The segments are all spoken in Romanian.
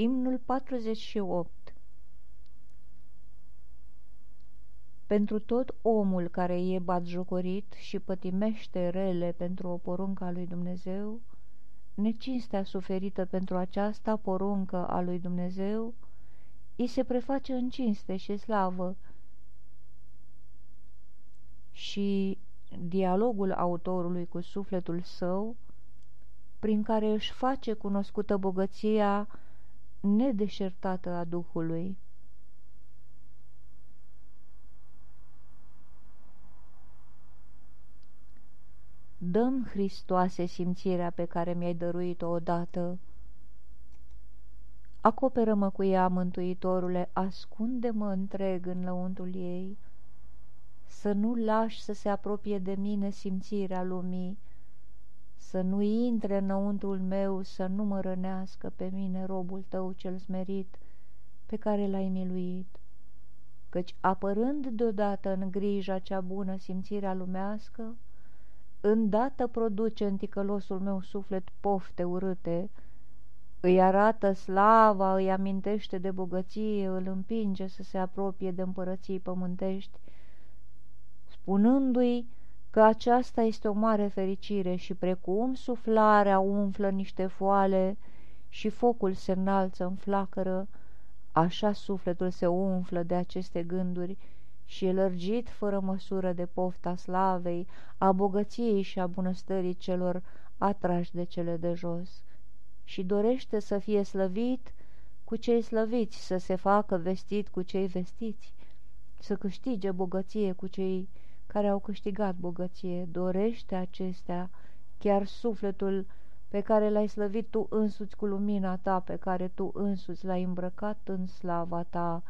Imnul 48 Pentru tot omul care e batjocorit și pătimește rele pentru o poruncă a lui Dumnezeu, necinstea suferită pentru aceasta poruncă a lui Dumnezeu, îi se preface în cinste și slavă. Și dialogul autorului cu sufletul său, prin care își face cunoscută bogăția nedeșertată a Duhului. Dăm, Hristoase, simțirea pe care mi-ai dăruit-o odată. Acoperă-mă cu ea, Mântuitorule, ascunde-mă întreg în lăuntul ei, să nu lași să se apropie de mine simțirea lumii, să nu intre înăuntrul meu, să nu mă rănească pe mine robul tău cel smerit, pe care l-ai miluit. Căci apărând deodată în grija cea bună simțirea lumească, îndată produce în ticălosul meu suflet pofte urâte, îi arată slava, îi amintește de bogăție, îl împinge să se apropie de împărății pământești, spunându-i că aceasta este o mare fericire și precum suflarea umflă niște foale și focul se înalță în flacără, așa sufletul se umflă de aceste gânduri și e lărgit fără măsură de pofta slavei, a bogăției și a bunăstării celor atrași de cele de jos. Și dorește să fie slăvit cu cei slăviți, să se facă vestit cu cei vestiți, să câștige bogăție cu cei care au câștigat bogăție, dorește acestea, chiar sufletul pe care l-ai slăvit tu însuți cu lumina ta, pe care tu însuți l-ai îmbrăcat în slava ta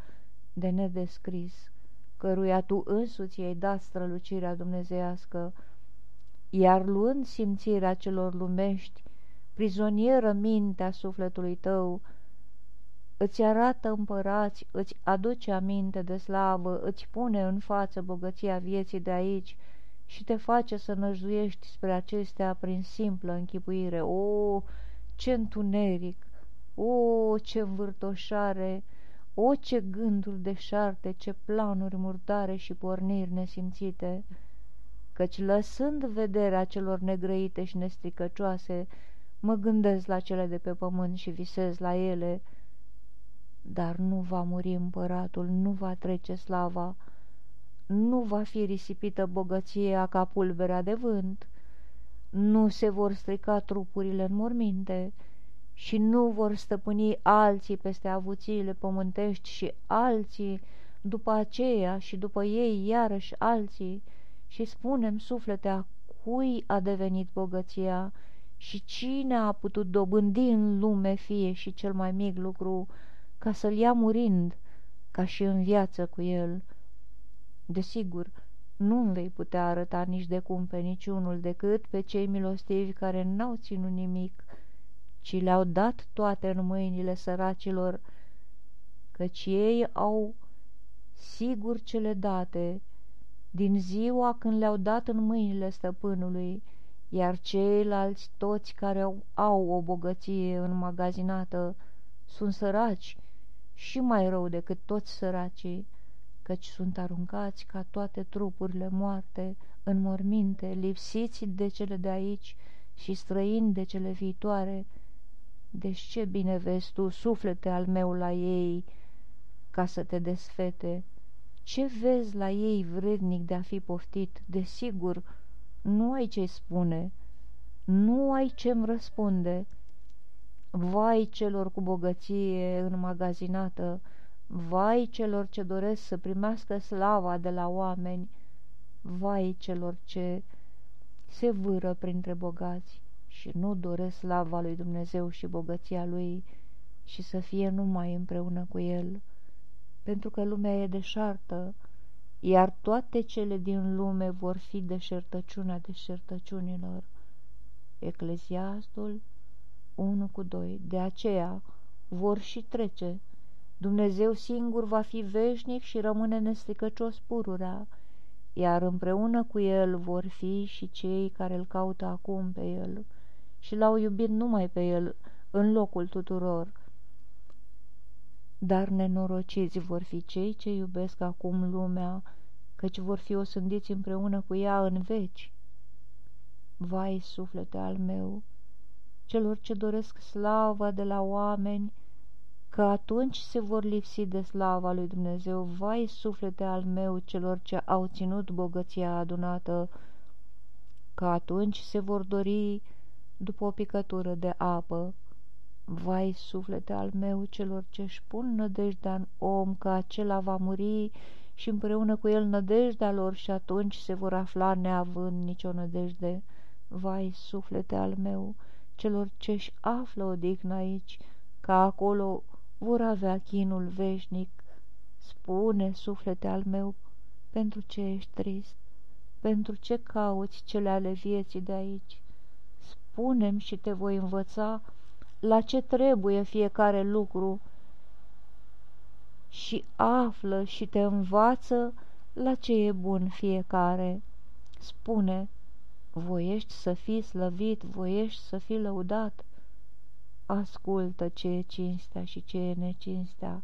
de nedescris, căruia tu însuți i-ai dat strălucirea dumnezeiască, iar luând simțirea celor lumești, prizonieră mintea sufletului tău, îți arată împărați, îți aduce aminte de slavă, îți pune în față bogăția vieții de aici și te face să năjduiești spre acestea prin simplă închipuire. O, ce întuneric! O, ce învârtoșare! O, ce gânduri deșarte, ce planuri murdare și porniri nesimțite! Căci lăsând vederea celor negrăite și nestricăcioase, mă gândesc la cele de pe pământ și visez la ele, dar nu va muri împăratul, nu va trece slava, nu va fi risipită bogăția ca pulberea de vânt, nu se vor strica trupurile în morminte și nu vor stăpâni alții peste avuțiile pământești și alții după aceea și după ei iarăși alții și spunem suflete a cui a devenit bogăția și cine a putut dobândi în lume fie și cel mai mic lucru ca să-l ia murind, ca și în viață cu el. Desigur, nu vei putea arăta nici de cum pe niciunul decât pe cei milostivi care n-au ținut nimic, ci le-au dat toate în mâinile săracilor, căci ei au sigur cele date din ziua când le-au dat în mâinile stăpânului, iar ceilalți toți care au, au o bogăție înmagazinată sunt săraci și mai rău decât toți săracii, căci sunt aruncați ca toate trupurile moarte în morminte, lipsiți de cele de aici și străini de cele viitoare. Deci ce bine vezi tu, suflete al meu la ei, ca să te desfete? Ce vezi la ei vrednic de a fi poftit? Desigur, nu ai ce spune, nu ai ce-mi răspunde, Vai celor cu bogăție înmagazinată, vai celor ce doresc să primească slava de la oameni, vai celor ce se vâră printre bogați și nu doresc slava lui Dumnezeu și bogăția lui și să fie numai împreună cu el, pentru că lumea e deșartă, iar toate cele din lume vor fi deșertăciunea deșertăciunilor. Ecleziastul 1 cu 2. De aceea vor și trece. Dumnezeu singur va fi veșnic și rămâne nestricăcios pururea, iar împreună cu el vor fi și cei care îl caută acum pe el și l-au iubit numai pe el în locul tuturor. dar nenorociți vor fi cei ce iubesc acum lumea, căci vor fi osândiți împreună cu ea în veci. Vai, suflete al meu, celor ce doresc slava de la oameni, că atunci se vor lipsi de slava lui Dumnezeu. Vai, suflete al meu, celor ce au ținut bogăția adunată, că atunci se vor dori după o picătură de apă. Vai, suflete al meu, celor ce își pun nădejdea în om, că acela va muri și împreună cu el nădejdea lor și atunci se vor afla neavând nicio nădejde. Vai, suflete al meu, celor ce-și află odihnă aici, ca acolo vor avea chinul veșnic. Spune, suflete al meu, pentru ce ești trist? Pentru ce cauți cele ale vieții de aici? Spune-mi și te voi învăța la ce trebuie fiecare lucru și află și te învață la ce e bun fiecare. Spune, voiești să fii slăvit, voiești să fii lăudat. Ascultă ce e cinstea și ce e necinstea.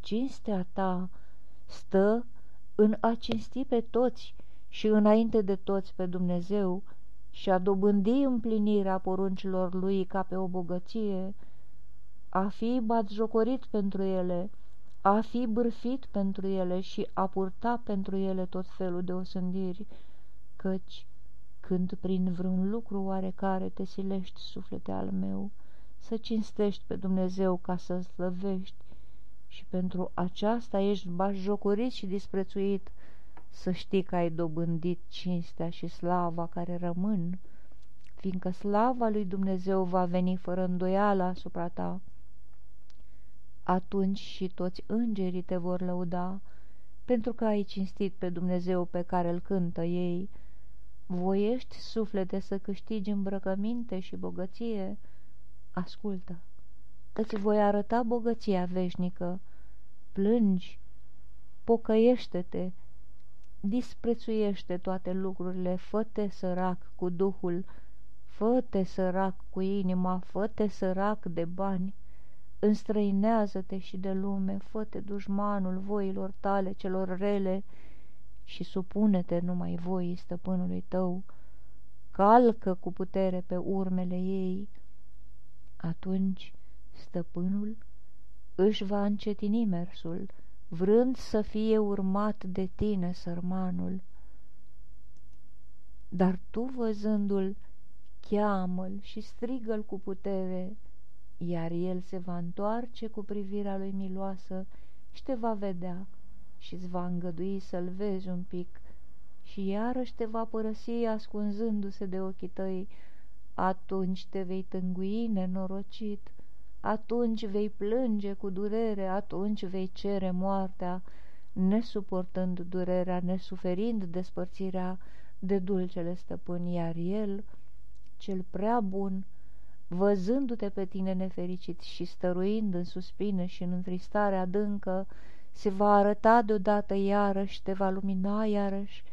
Cinstea ta stă în a cinsti pe toți și înainte de toți pe Dumnezeu și a dobândi împlinirea poruncilor lui ca pe o bogăție, a fi batjocorit pentru ele, a fi bârfit pentru ele și a purta pentru ele tot felul de osândiri, căci când prin vreun lucru oarecare te silești, suflete al meu, să cinstești pe Dumnezeu ca să-L slăvești și pentru aceasta ești bajocorit și disprețuit, să știi că ai dobândit cinstea și slava care rămân, fiindcă slava lui Dumnezeu va veni fără îndoială asupra ta. Atunci și toți îngerii te vor lăuda, pentru că ai cinstit pe Dumnezeu pe care îl cântă ei. Voiești, suflete, să câștigi îmbrăcăminte și bogăție? Ascultă, îți voi arăta bogăția veșnică. Plângi, pocăiește-te, disprețuiește toate lucrurile, fă-te sărac cu Duhul, fă-te sărac cu inima, fă-te sărac de bani, înstrăinează-te și de lume, fă-te dușmanul voilor tale celor rele și supune-te numai voii stăpânului tău, calcă cu putere pe urmele ei. Atunci stăpânul își va încetini mersul, vrând să fie urmat de tine, sărmanul. Dar tu, văzându-l, cheamă-l și strigă-l cu putere, iar el se va întoarce cu privirea lui miloasă și te va vedea și îți va îngădui să-l vezi un pic. Și iarăși te va părăsi ascunzându-se de ochii tăi, atunci te vei tângui nenorocit. Atunci vei plânge cu durere, atunci vei cere moartea, nesuportând durerea, nesuferind despărțirea de dulcele stăpân, iar el, cel prea bun, văzându-te pe tine nefericit și stăruind în suspine și în întristare adâncă, se va arăta deodată iarăși, te va lumina iarăși,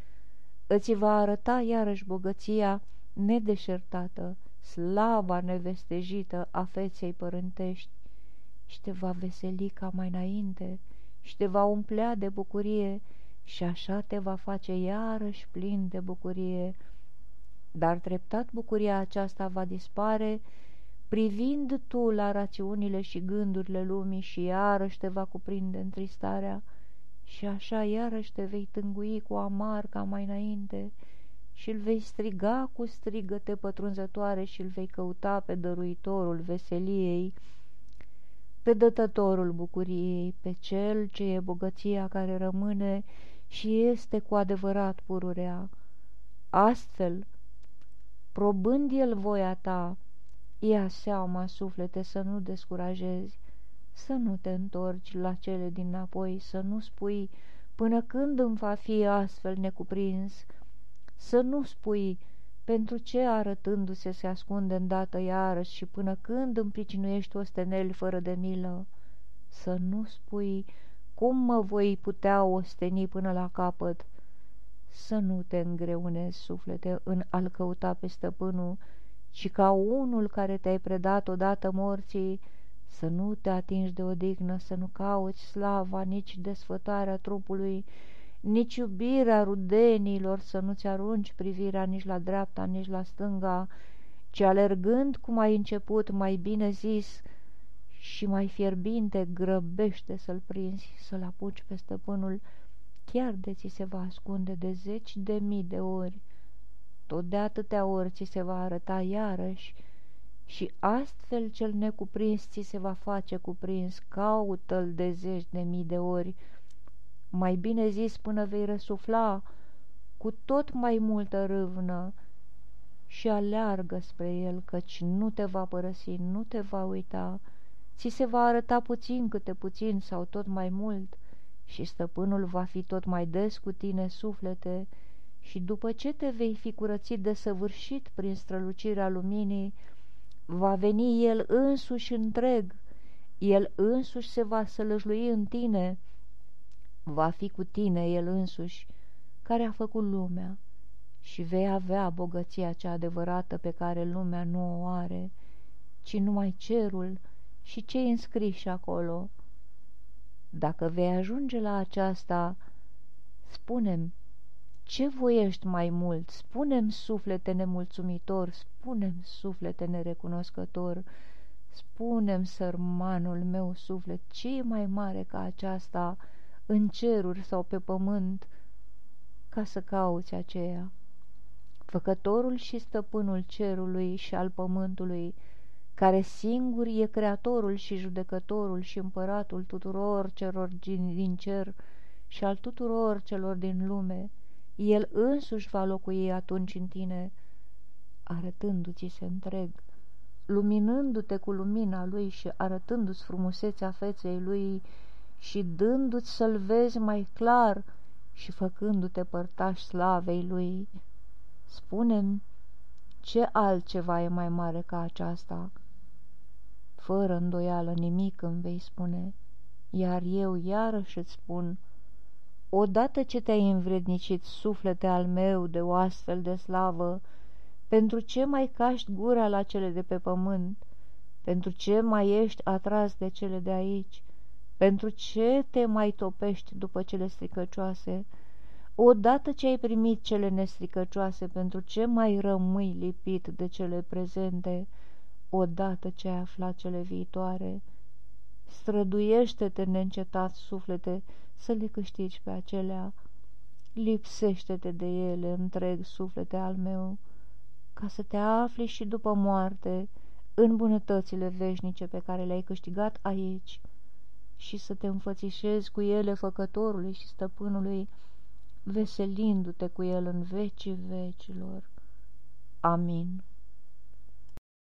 îți va arăta iarăși bogăția nedeșertată, slava nevestejită a feței părântești și te va veseli ca mai înainte și te va umplea de bucurie și așa te va face iarăși plin de bucurie. Dar treptat bucuria aceasta va dispare, privind tu la rațiunile și gândurile lumii și iarăși te va cuprinde întristarea și așa iarăși te vei tângui cu amar ca mai înainte, și îl vei striga cu strigăte pătrunzătoare și îl vei căuta pe dăruitorul veseliei, pe dătătorul bucuriei, pe cel ce e bogăția care rămâne și este cu adevărat pururea. Astfel, probând el voia ta, ia seama, suflete, să nu descurajezi, să nu te întorci la cele din apoi, să nu spui, până când îmi va fi astfel necuprins, să nu spui pentru ce arătându-se se ascunde îndată iarăși și până când împricinuiești osteneli fără de milă. Să nu spui cum mă voi putea osteni până la capăt. Să nu te îngreunezi, suflete, în a-l căuta pe stăpânul, ci ca unul care te-ai predat odată morții, să nu te atingi de odihnă, să nu cauți slava, nici desfătarea trupului, nici iubirea rudenilor, să nu-ți arunci privirea nici la dreapta, nici la stânga, ci alergând cum ai început, mai bine zis, și mai fierbinte, grăbește să-l prinzi, să-l apuci pe stăpânul, chiar de ți se va ascunde de zeci de mii de ori, tot de atâtea ori ți se va arăta iarăși, și astfel cel necuprins ți se va face cuprins, caută-l de zeci de mii de ori, mai bine zis până vei răsufla cu tot mai multă râvnă și aleargă spre el, căci nu te va părăsi, nu te va uita, ți se va arăta puțin câte puțin sau tot mai mult și stăpânul va fi tot mai des cu tine suflete și după ce te vei fi curățit de săvârșit prin strălucirea luminii, va veni el însuși întreg, el însuși se va sălăjlui în tine, va fi cu tine el însuși, care a făcut lumea, și vei avea bogăția cea adevărată pe care lumea nu o are, ci numai cerul și cei înscriși acolo. Dacă vei ajunge la aceasta, spunem, ce voiești mai mult? Spunem suflete nemulțumitor, spunem suflete nerecunoscător, spunem sărmanul meu suflet, ce e mai mare ca aceasta în ceruri sau pe pământ, ca să cauți aceea? Făcătorul și stăpânul cerului și al pământului, care singur e creatorul și judecătorul și împăratul tuturor celor din, din cer și al tuturor celor din lume, el însuși va locui atunci în tine, arătându-ți se întreg, luminându-te cu lumina lui și arătându-ți frumusețea feței lui și dându-ți să-l vezi mai clar și făcându-te părtaș slavei lui. Spunem, ce altceva e mai mare ca aceasta? Fără îndoială nimic îmi vei spune, iar eu iarăși îți spun, odată ce te-ai învrednicit, suflete al meu, de o astfel de slavă, pentru ce mai caști gura la cele de pe pământ? Pentru ce mai ești atras de cele de aici? Pentru ce te mai topești după cele stricăcioase? Odată ce ai primit cele nestricăcioase, pentru ce mai rămâi lipit de cele prezente? Odată ce ai aflat cele viitoare? Străduiește-te neîncetat, suflete, să le câștigi pe acelea. Lipsește-te de ele, întreg suflete al meu, ca să te afli și după moarte în bunătățile veșnice pe care le-ai câștigat aici și să te înfățișezi cu ele făcătorului și stăpânului, veselindu-te cu el în vecii vecilor. Amin.